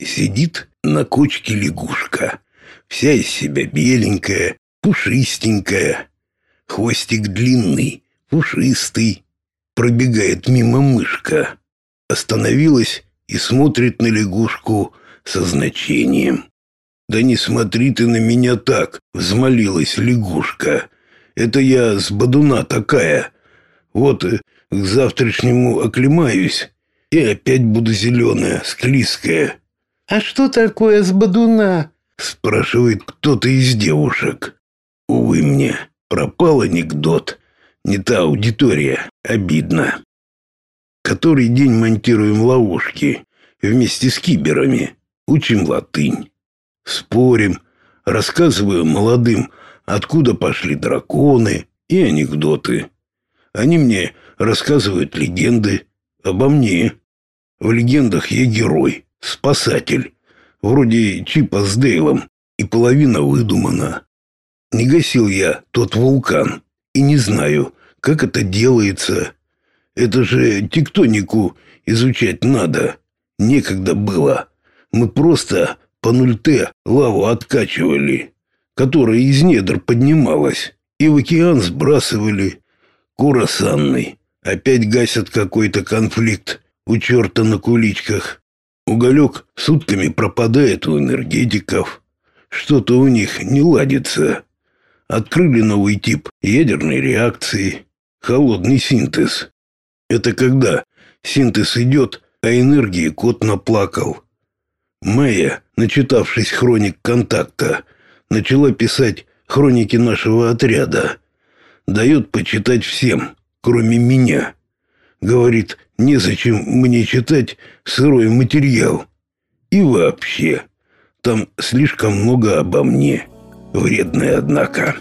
Сидит на кочке лягушка, вся из себя беленькая, пушистенькая. Хвостик длинный, пушистый. Пробегает мимо мышка. Остановилась и смотрит на лягушку со значением. «Да не смотри ты на меня так!» — взмолилась лягушка. «Это я с бодуна такая. Вот э, к завтрашнему оклемаюсь, и опять буду зеленая, склизкая». «А что такое с бодуна?» — спрашивает кто-то из девушек. «Увы мне, пропал анекдот. Не та аудитория. Обидно. Который день монтируем ловушки вместе с киберами. Учим латынь. Спорим, рассказываю молодым, откуда пошли драконы и анекдоты. Они мне рассказывают легенды обо мне. В легендах я герой, спасатель, вроде Чипа с Дейлом, и половина выдумана. Не гасил я тот вулкан и не знаю, как это делается. Это же тектонику изучать надо. Некогда было. Мы просто по 0Т лаву откачивали, которая из недр поднималась, и в океан сбрасывали. Кура опять гасят какой-то конфликт у черта на куличках. Уголек сутками пропадает у энергетиков. Что-то у них не ладится. Открыли новый тип ядерной реакции. Холодный синтез. Это когда синтез идет, а энергии кот наплакал. Майя, начитавшись хроник контакта, начала писать хроники нашего отряда. Дает почитать всем, кроме меня. Говорит, незачем мне читать сырой материал. И вообще, там слишком много обо мне. Вредное, однако.